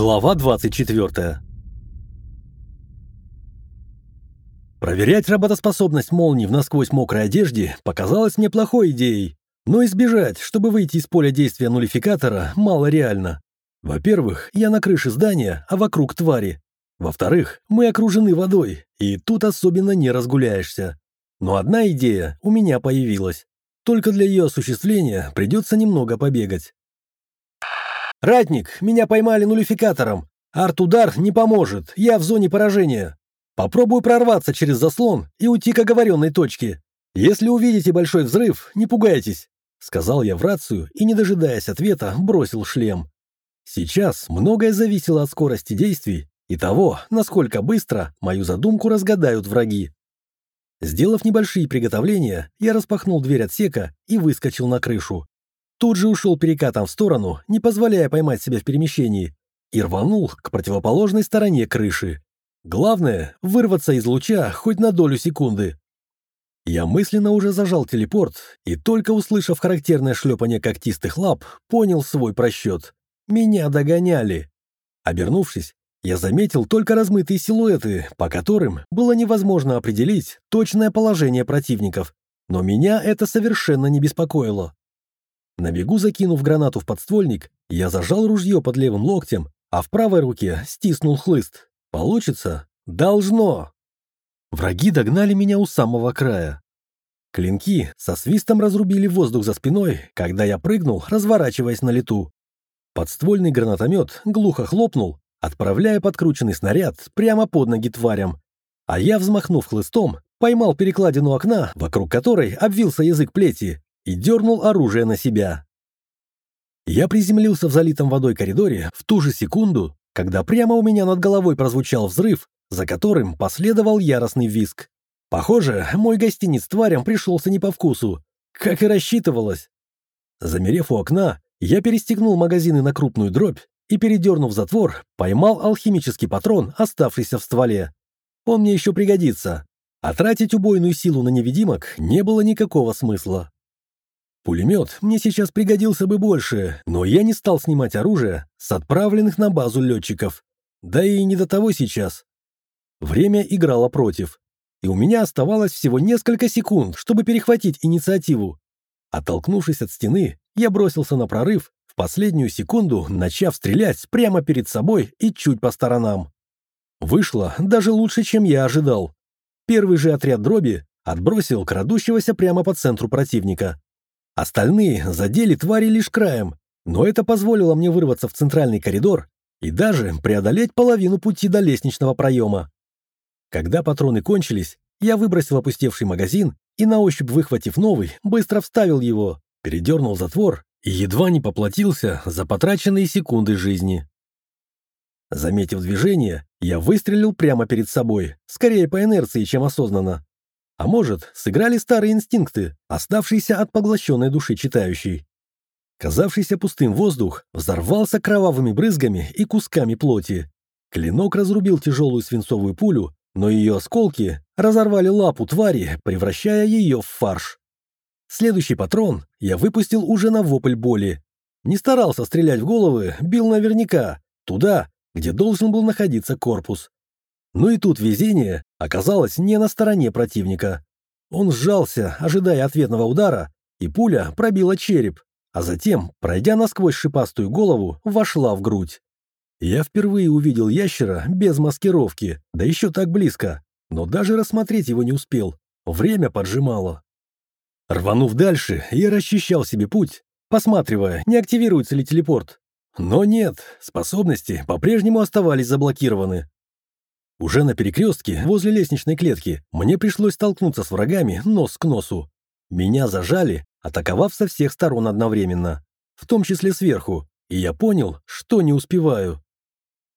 Глава 24 Проверять работоспособность молний в насквозь мокрой одежде показалось мне плохой идеей, но избежать, чтобы выйти из поля действия нулификатора, мало реально. Во-первых, я на крыше здания, а вокруг твари. Во-вторых, мы окружены водой, и тут особенно не разгуляешься. Но одна идея у меня появилась. Только для ее осуществления придется немного побегать. «Ратник, меня поймали нулификатором. Арт-удар не поможет, я в зоне поражения. Попробую прорваться через заслон и уйти к оговоренной точке. Если увидите большой взрыв, не пугайтесь», — сказал я в рацию и, не дожидаясь ответа, бросил шлем. Сейчас многое зависело от скорости действий и того, насколько быстро мою задумку разгадают враги. Сделав небольшие приготовления, я распахнул дверь отсека и выскочил на крышу. Тут же ушел перекатом в сторону, не позволяя поймать себя в перемещении, и рванул к противоположной стороне крыши. Главное — вырваться из луча хоть на долю секунды. Я мысленно уже зажал телепорт, и только услышав характерное шлепание когтистых лап, понял свой просчет. Меня догоняли. Обернувшись, я заметил только размытые силуэты, по которым было невозможно определить точное положение противников, но меня это совершенно не беспокоило. На бегу закинув гранату в подствольник, я зажал ружье под левым локтем, а в правой руке стиснул хлыст. Получится? Должно! Враги догнали меня у самого края. Клинки со свистом разрубили воздух за спиной, когда я прыгнул, разворачиваясь на лету. Подствольный гранатомет глухо хлопнул, отправляя подкрученный снаряд прямо под ноги тварям. А я, взмахнув хлыстом, поймал перекладину окна, вокруг которой обвился язык плети, и дернул оружие на себя. Я приземлился в залитом водой коридоре в ту же секунду, когда прямо у меня над головой прозвучал взрыв, за которым последовал яростный визг. Похоже, мой гостиниц тварям пришелся не по вкусу, как и рассчитывалось. Замерев у окна, я перестегнул магазины на крупную дробь и, передернув затвор, поймал алхимический патрон, оставшийся в стволе. Он мне еще пригодится, а тратить убойную силу на невидимок не было никакого смысла. Пулемет мне сейчас пригодился бы больше, но я не стал снимать оружие с отправленных на базу летчиков. Да и не до того сейчас. Время играло против, и у меня оставалось всего несколько секунд, чтобы перехватить инициативу. Оттолкнувшись от стены, я бросился на прорыв, в последнюю секунду начав стрелять прямо перед собой и чуть по сторонам. Вышло даже лучше, чем я ожидал. Первый же отряд дроби отбросил крадущегося прямо по центру противника. Остальные задели твари лишь краем, но это позволило мне вырваться в центральный коридор и даже преодолеть половину пути до лестничного проема. Когда патроны кончились, я выбросил опустевший магазин и, на ощупь выхватив новый, быстро вставил его, передернул затвор и едва не поплатился за потраченные секунды жизни. Заметив движение, я выстрелил прямо перед собой, скорее по инерции, чем осознанно. А может, сыграли старые инстинкты, оставшиеся от поглощенной души читающей. Казавшийся пустым воздух взорвался кровавыми брызгами и кусками плоти. Клинок разрубил тяжелую свинцовую пулю, но ее осколки разорвали лапу твари, превращая ее в фарш. Следующий патрон я выпустил уже на вопль боли. Не старался стрелять в головы, бил наверняка, туда, где должен был находиться корпус. Но и тут везение оказалось не на стороне противника. Он сжался, ожидая ответного удара, и пуля пробила череп, а затем, пройдя насквозь шипастую голову, вошла в грудь. Я впервые увидел ящера без маскировки, да еще так близко, но даже рассмотреть его не успел. Время поджимало. Рванув дальше, я расчищал себе путь, посматривая, не активируется ли телепорт. Но нет, способности по-прежнему оставались заблокированы. Уже на перекрестке, возле лестничной клетки, мне пришлось столкнуться с врагами нос к носу. Меня зажали, атаковав со всех сторон одновременно, в том числе сверху, и я понял, что не успеваю.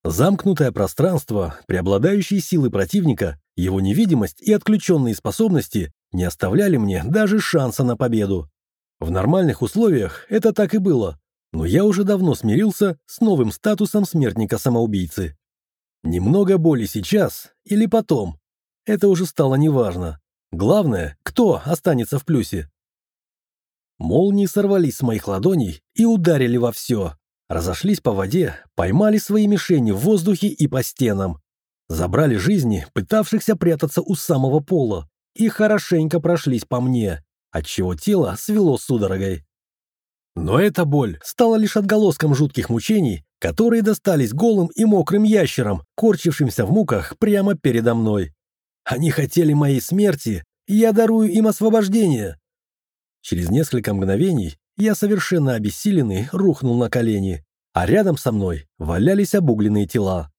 Замкнутое пространство, преобладающие силы противника, его невидимость и отключенные способности не оставляли мне даже шанса на победу. В нормальных условиях это так и было, но я уже давно смирился с новым статусом смертника-самоубийцы. Немного боли сейчас или потом. Это уже стало неважно. Главное, кто останется в плюсе. Молнии сорвались с моих ладоней и ударили во все. разошлись по воде, поймали свои мишени в воздухе и по стенам. Забрали жизни, пытавшихся прятаться у самого пола, и хорошенько прошлись по мне, отчего тело свело судорогой. Но эта боль стала лишь отголоском жутких мучений, которые достались голым и мокрым ящерам, корчившимся в муках прямо передо мной. Они хотели моей смерти, и я дарую им освобождение. Через несколько мгновений я совершенно обессиленный рухнул на колени, а рядом со мной валялись обугленные тела.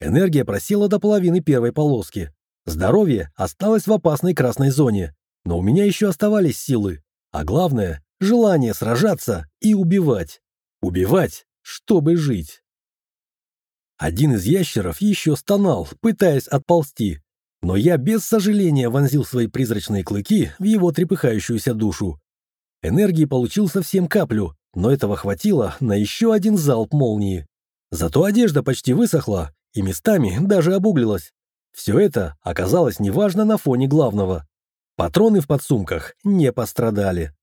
Энергия просела до половины первой полоски. Здоровье осталось в опасной красной зоне, но у меня еще оставались силы, а главное — желание сражаться и убивать. Убивать, чтобы жить. Один из ящеров еще стонал, пытаясь отползти, но я без сожаления вонзил свои призрачные клыки в его трепыхающуюся душу. Энергии получил совсем каплю, но этого хватило на еще один залп молнии. Зато одежда почти высохла и местами даже обуглилась. Все это оказалось неважно на фоне главного. Патроны в подсумках не пострадали.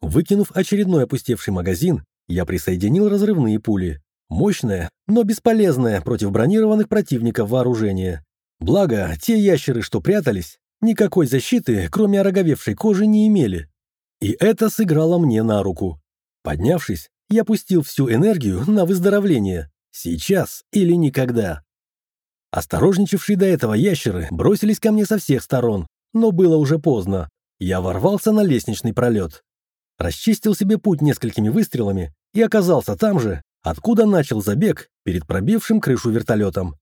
Выкинув очередной опустевший магазин, я присоединил разрывные пули. Мощное, но бесполезное против бронированных противников вооружение. Благо, те ящеры, что прятались, никакой защиты, кроме ороговевшей кожи, не имели. И это сыграло мне на руку. Поднявшись, я пустил всю энергию на выздоровление. Сейчас или никогда. Осторожничавшие до этого ящеры бросились ко мне со всех сторон, но было уже поздно. Я ворвался на лестничный пролет. Расчистил себе путь несколькими выстрелами и оказался там же, откуда начал забег перед пробившим крышу вертолетом.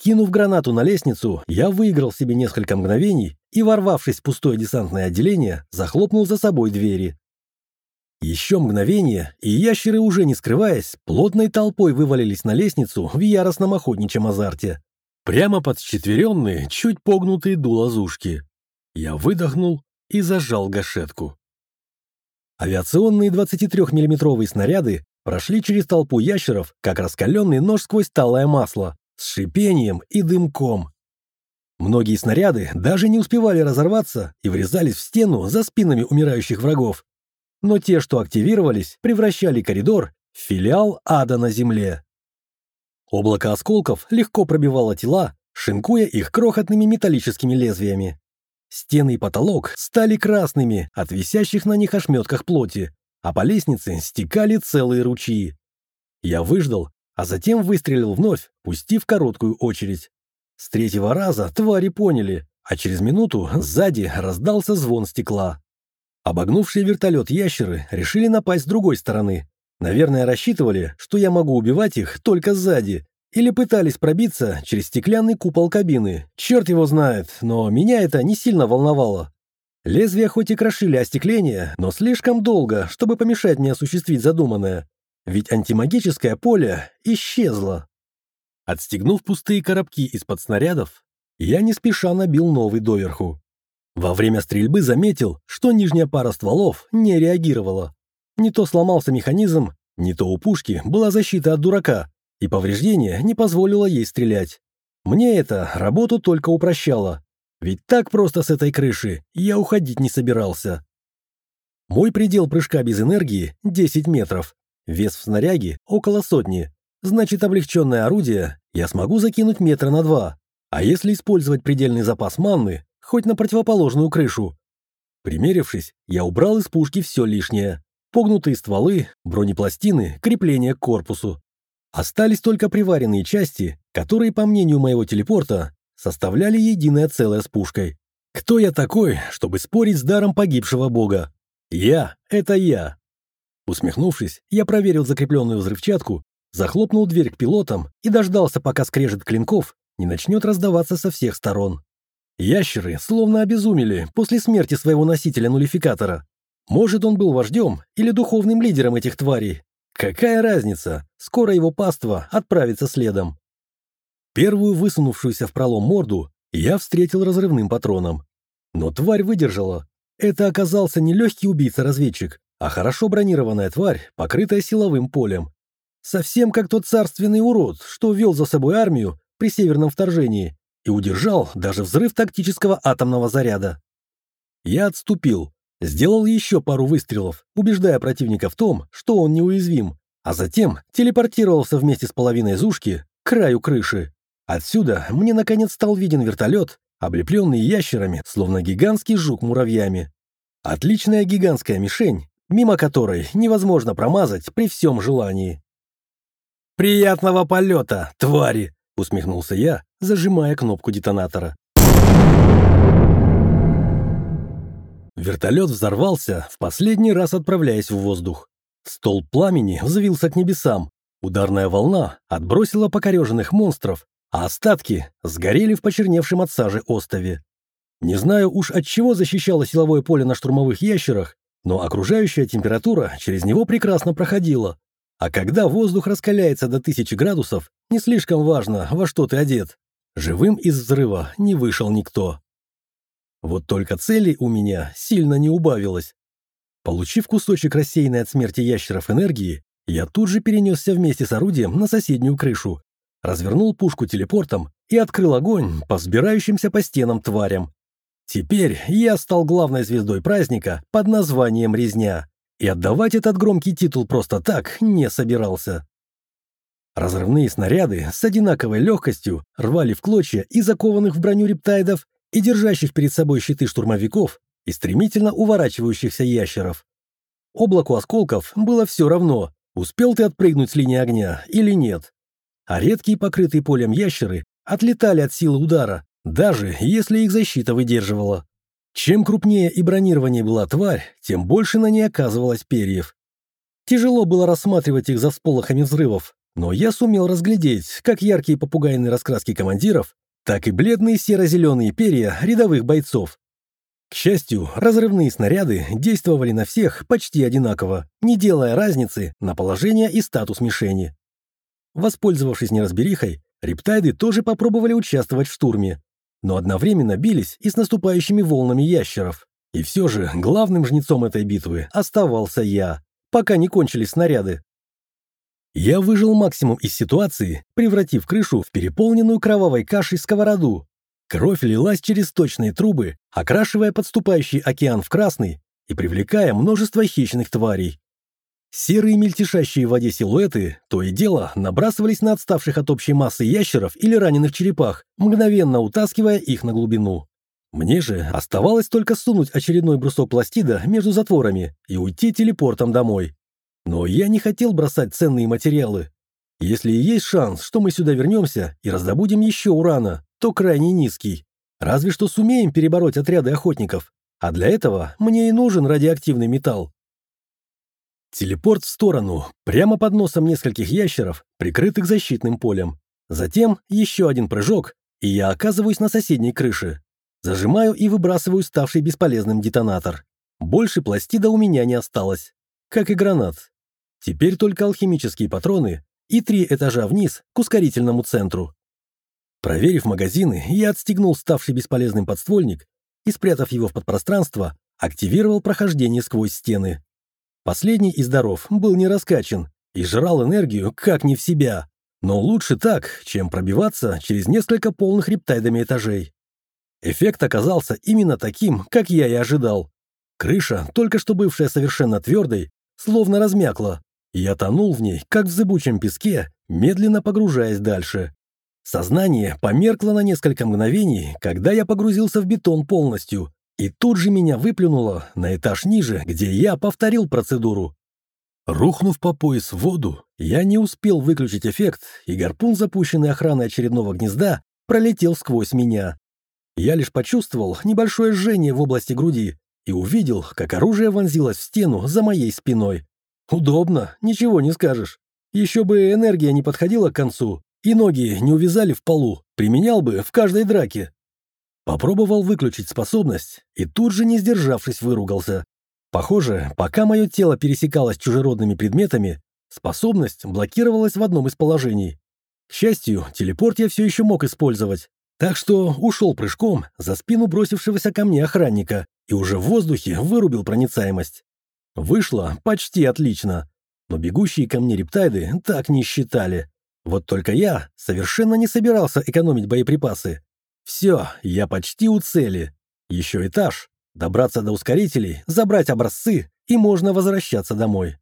Кинув гранату на лестницу, я выиграл себе несколько мгновений и, ворвавшись в пустое десантное отделение, захлопнул за собой двери. Еще мгновение, и ящеры, уже не скрываясь, плотной толпой вывалились на лестницу в яростном охотничьем азарте. Прямо под четверенные, чуть погнутые дула зушки. Я выдохнул и зажал гашетку. Авиационные 23-миллиметровые снаряды прошли через толпу ящеров, как раскаленный нож сквозь талое масло, с шипением и дымком. Многие снаряды даже не успевали разорваться и врезались в стену за спинами умирающих врагов. Но те, что активировались, превращали коридор в филиал ада на земле. Облако осколков легко пробивало тела, шинкуя их крохотными металлическими лезвиями. Стены и потолок стали красными от висящих на них ошметках плоти, а по лестнице стекали целые ручьи. Я выждал, а затем выстрелил вновь, пустив короткую очередь. С третьего раза твари поняли, а через минуту сзади раздался звон стекла. Обогнувшие вертолет ящеры решили напасть с другой стороны. Наверное, рассчитывали, что я могу убивать их только сзади, или пытались пробиться через стеклянный купол кабины. Черт его знает, но меня это не сильно волновало. Лезвия хоть и крошили остекление, но слишком долго, чтобы помешать мне осуществить задуманное. Ведь антимагическое поле исчезло. Отстегнув пустые коробки из-под снарядов, я не спеша набил новый доверху. Во время стрельбы заметил, что нижняя пара стволов не реагировала. Не то сломался механизм, не то у пушки была защита от дурака, и повреждение не позволило ей стрелять. Мне это работу только упрощало, ведь так просто с этой крыши я уходить не собирался. Мой предел прыжка без энергии — 10 метров, Вес в снаряге около сотни. Значит, облегченное орудие я смогу закинуть метра на два. А если использовать предельный запас манны, хоть на противоположную крышу? Примерившись, я убрал из пушки все лишнее. Погнутые стволы, бронепластины, крепления к корпусу. Остались только приваренные части, которые, по мнению моего телепорта, составляли единое целое с пушкой. Кто я такой, чтобы спорить с даром погибшего бога? Я — это я. Усмехнувшись, я проверил закрепленную взрывчатку, захлопнул дверь к пилотам и дождался, пока скрежет клинков не начнет раздаваться со всех сторон. Ящеры словно обезумели после смерти своего носителя-нулификатора. Может, он был вождем или духовным лидером этих тварей. Какая разница? Скоро его паства отправится следом. Первую высунувшуюся в пролом морду я встретил разрывным патроном. Но тварь выдержала. Это оказался не легкий убийца-разведчик, а хорошо бронированная тварь, покрытая силовым полем. Совсем как тот царственный урод, что вел за собой армию при северном вторжении и удержал даже взрыв тактического атомного заряда. Я отступил, сделал еще пару выстрелов, убеждая противника в том, что он неуязвим, а затем телепортировался вместе с половиной зушки к краю крыши. Отсюда мне наконец стал виден вертолет, облепленный ящерами, словно гигантский жук муравьями. Отличная гигантская мишень, мимо которой невозможно промазать при всем желании. «Приятного полета, твари!» — усмехнулся я, зажимая кнопку детонатора. Вертолет взорвался, в последний раз отправляясь в воздух. Стол пламени взвился к небесам. Ударная волна отбросила покореженных монстров, а остатки сгорели в почерневшем от сажи остове. Не знаю уж от чего защищало силовое поле на штурмовых ящерах, но окружающая температура через него прекрасно проходила. А когда воздух раскаляется до тысячи градусов, не слишком важно, во что ты одет. Живым из взрыва не вышел никто. Вот только целей у меня сильно не убавилось. Получив кусочек рассеянной от смерти ящеров энергии, я тут же перенесся вместе с орудием на соседнюю крышу, развернул пушку телепортом и открыл огонь по взбирающимся по стенам тварям. Теперь я стал главной звездой праздника под названием «Резня», и отдавать этот громкий титул просто так не собирался. Разрывные снаряды с одинаковой легкостью рвали в клочья и закованных в броню рептайдов, и держащих перед собой щиты штурмовиков, и стремительно уворачивающихся ящеров. Облаку осколков было все равно, успел ты отпрыгнуть с линии огня или нет. А редкие покрытые полем ящеры отлетали от силы удара, даже если их защита выдерживала. Чем крупнее и бронирование была тварь, тем больше на ней оказывалось перьев. Тяжело было рассматривать их за всполохами взрывов, но я сумел разглядеть как яркие попугайные раскраски командиров, так и бледные серо-зеленые перья рядовых бойцов. К счастью, разрывные снаряды действовали на всех почти одинаково, не делая разницы на положение и статус мишени. Воспользовавшись неразберихой, рептайды тоже попробовали участвовать в штурме, но одновременно бились и с наступающими волнами ящеров. И все же главным жнецом этой битвы оставался я, пока не кончились снаряды. Я выжил максимум из ситуации, превратив крышу в переполненную кровавой кашей сковороду, Кровь лилась через точные трубы, окрашивая подступающий океан в красный и привлекая множество хищных тварей. Серые мельтешащие в воде силуэты то и дело набрасывались на отставших от общей массы ящеров или раненых черепах, мгновенно утаскивая их на глубину. Мне же оставалось только сунуть очередной брусок пластида между затворами и уйти телепортом домой. Но я не хотел бросать ценные материалы. Если есть шанс, что мы сюда вернемся и раздобудем еще урана, то крайне низкий. Разве что сумеем перебороть отряды охотников. А для этого мне и нужен радиоактивный металл. Телепорт в сторону, прямо под носом нескольких ящеров, прикрытых защитным полем. Затем еще один прыжок, и я оказываюсь на соседней крыше. Зажимаю и выбрасываю ставший бесполезным детонатор. Больше пластида у меня не осталось. Как и гранат. Теперь только алхимические патроны и три этажа вниз к ускорительному центру. Проверив магазины, я отстегнул ставший бесполезным подствольник и, спрятав его в подпространство, активировал прохождение сквозь стены. Последний из даров был не раскачан и жрал энергию как не в себя, но лучше так, чем пробиваться через несколько полных рептайдами этажей. Эффект оказался именно таким, как я и ожидал. Крыша, только что бывшая совершенно твердой, словно размякла, я тонул в ней, как в зыбучем песке, медленно погружаясь дальше. Сознание померкло на несколько мгновений, когда я погрузился в бетон полностью, и тут же меня выплюнуло на этаж ниже, где я повторил процедуру. Рухнув по пояс в воду, я не успел выключить эффект, и гарпун, запущенный охраной очередного гнезда, пролетел сквозь меня. Я лишь почувствовал небольшое жжение в области груди и увидел, как оружие вонзилось в стену за моей спиной. Удобно, ничего не скажешь. Еще бы энергия не подходила к концу, и ноги не увязали в полу, применял бы в каждой драке. Попробовал выключить способность и тут же, не сдержавшись, выругался. Похоже, пока мое тело пересекалось чужеродными предметами, способность блокировалась в одном из положений. К счастью, телепорт я все еще мог использовать, так что ушел прыжком за спину бросившегося ко мне охранника и уже в воздухе вырубил проницаемость. Вышло почти отлично, но бегущие ко мне рептайды так не считали. Вот только я совершенно не собирался экономить боеприпасы. Все, я почти у цели. Еще этаж, добраться до ускорителей, забрать образцы, и можно возвращаться домой.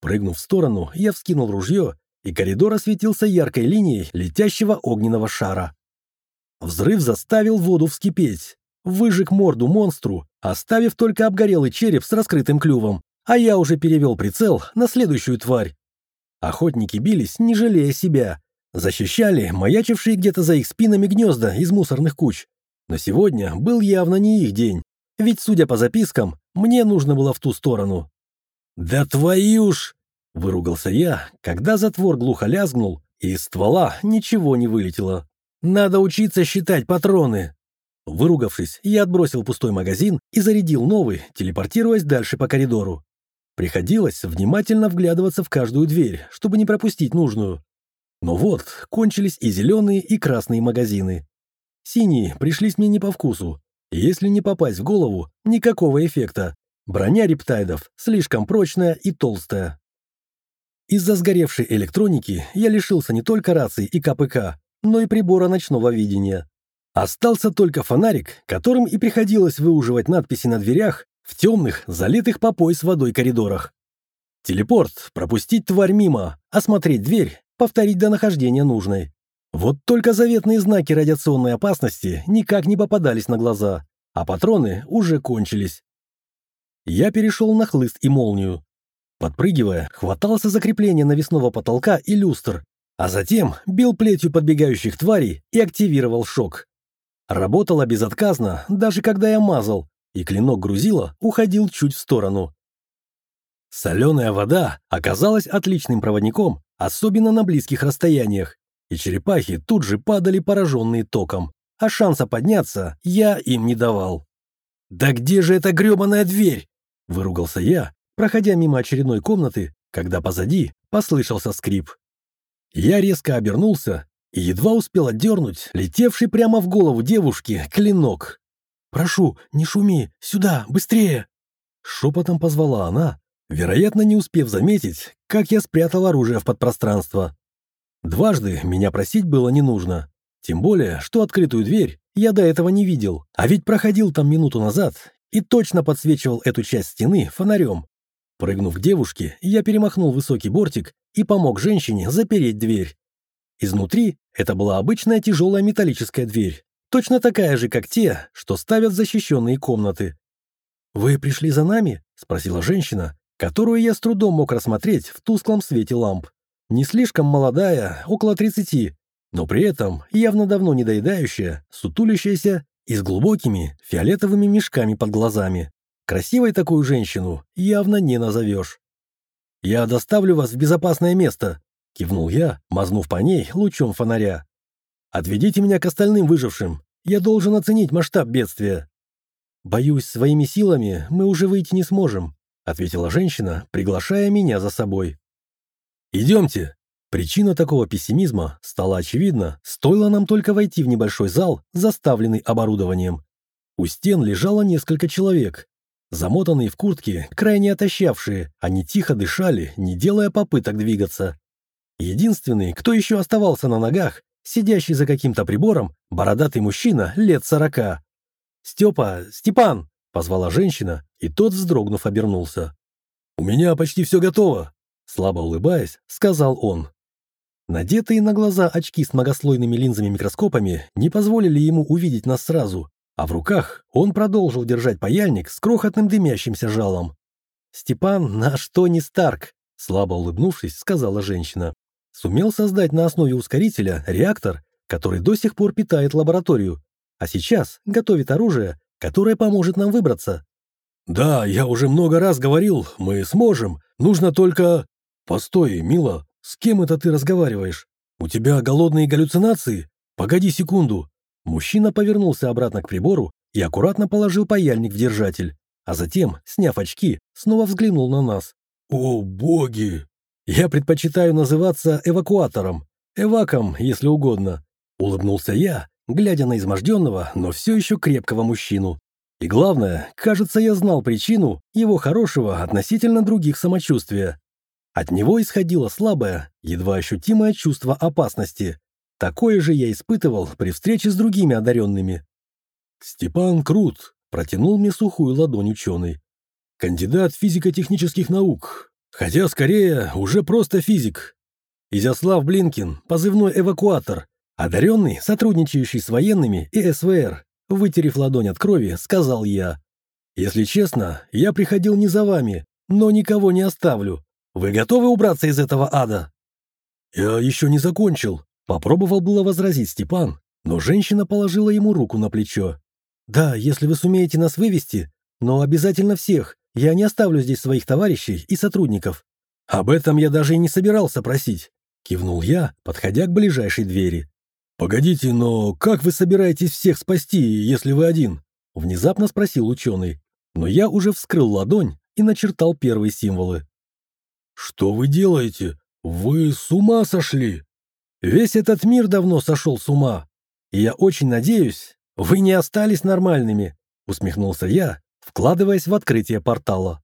Прыгнув в сторону, я вскинул ружье, и коридор осветился яркой линией летящего огненного шара. Взрыв заставил воду вскипеть, выжег морду монстру, оставив только обгорелый череп с раскрытым клювом, а я уже перевел прицел на следующую тварь. Охотники бились, не жалея себя, защищали маячившие где-то за их спинами гнезда из мусорных куч. Но сегодня был явно не их день, ведь, судя по запискам, мне нужно было в ту сторону. «Да твою ж!» — выругался я, когда затвор глухо лязгнул, и из ствола ничего не вылетело. «Надо учиться считать патроны!» Выругавшись, я отбросил пустой магазин и зарядил новый, телепортируясь дальше по коридору. Приходилось внимательно вглядываться в каждую дверь, чтобы не пропустить нужную. Но вот, кончились и зеленые, и красные магазины. Синие пришлись мне не по вкусу. Если не попасть в голову, никакого эффекта. Броня рептайдов слишком прочная и толстая. Из-за сгоревшей электроники я лишился не только рации и КПК, но и прибора ночного видения. Остался только фонарик, которым и приходилось выуживать надписи на дверях в темных, залитых по пояс водой коридорах. Телепорт, пропустить тварь мимо, осмотреть дверь, повторить до нахождения нужной. Вот только заветные знаки радиационной опасности никак не попадались на глаза, а патроны уже кончились. Я перешел на хлыст и молнию. Подпрыгивая, хватался за крепление навесного потолка и люстр, а затем бил плетью подбегающих тварей и активировал шок. Работало безотказно, даже когда я мазал, и клинок грузила уходил чуть в сторону. Соленая вода оказалась отличным проводником, особенно на близких расстояниях, и черепахи тут же падали пораженные током, а шанса подняться я им не давал. «Да где же эта гребаная дверь?» – выругался я, проходя мимо очередной комнаты, когда позади послышался скрип. Я резко обернулся и едва успел отдернуть летевший прямо в голову девушки клинок. «Прошу, не шуми! Сюда! Быстрее!» Шепотом позвала она, вероятно, не успев заметить, как я спрятал оружие в подпространство. Дважды меня просить было не нужно. Тем более, что открытую дверь я до этого не видел, а ведь проходил там минуту назад и точно подсвечивал эту часть стены фонарем. Прыгнув к девушке, я перемахнул высокий бортик и помог женщине запереть дверь. Изнутри это была обычная тяжелая металлическая дверь, Точно такая же, как те, что ставят защищенные комнаты. «Вы пришли за нами?» – спросила женщина, которую я с трудом мог рассмотреть в тусклом свете ламп. Не слишком молодая, около тридцати, но при этом явно давно недоедающая, сутулящаяся и с глубокими фиолетовыми мешками под глазами. Красивой такую женщину явно не назовешь. «Я доставлю вас в безопасное место», – кивнул я, мазнув по ней лучом фонаря. «Отведите меня к остальным выжившим. Я должен оценить масштаб бедствия». «Боюсь, своими силами мы уже выйти не сможем», ответила женщина, приглашая меня за собой. «Идемте». Причина такого пессимизма стала очевидна, стоило нам только войти в небольшой зал, заставленный оборудованием. У стен лежало несколько человек. Замотанные в куртки, крайне отощавшие, они тихо дышали, не делая попыток двигаться. Единственный, кто еще оставался на ногах, сидящий за каким-то прибором, бородатый мужчина лет сорока. «Степа! Степан!» — позвала женщина, и тот, вздрогнув, обернулся. «У меня почти все готово!» — слабо улыбаясь, сказал он. Надетые на глаза очки с многослойными линзами-микроскопами не позволили ему увидеть нас сразу, а в руках он продолжил держать паяльник с крохотным дымящимся жалом. «Степан наш Тони Старк», — слабо улыбнувшись, сказала женщина сумел создать на основе ускорителя реактор, который до сих пор питает лабораторию, а сейчас готовит оружие, которое поможет нам выбраться. «Да, я уже много раз говорил, мы сможем. Нужно только...» «Постой, Мила, с кем это ты разговариваешь? У тебя голодные галлюцинации? Погоди секунду». Мужчина повернулся обратно к прибору и аккуратно положил паяльник в держатель, а затем, сняв очки, снова взглянул на нас. «О, боги! Я предпочитаю называться эвакуатором, эваком, если угодно. Улыбнулся я, глядя на изможденного, но все еще крепкого мужчину. И главное, кажется, я знал причину его хорошего относительно других самочувствия. От него исходило слабое, едва ощутимое чувство опасности. Такое же я испытывал при встрече с другими одаренными. «Степан Крут», — протянул мне сухую ладонь ученый. «Кандидат физико-технических наук, Хотя, скорее, уже просто физик. Изяслав Блинкин, позывной «Эвакуатор», одаренный, сотрудничающий с военными и СВР, вытерев ладонь от крови, сказал я. «Если честно, я приходил не за вами, но никого не оставлю. Вы готовы убраться из этого ада?» «Я еще не закончил», — попробовал было возразить Степан, но женщина положила ему руку на плечо. «Да, если вы сумеете нас вывести, но обязательно всех. Я не оставлю здесь своих товарищей и сотрудников». «Об этом я даже и не собирался просить», — кивнул я, подходя к ближайшей двери. «Погодите, но как вы собираетесь всех спасти, если вы один?» — внезапно спросил ученый. Но я уже вскрыл ладонь и начертал первые символы. «Что вы делаете? Вы с ума сошли?» «Весь этот мир давно сошел с ума. И я очень надеюсь, вы не остались нормальными», — усмехнулся я, вкладываясь в открытие портала.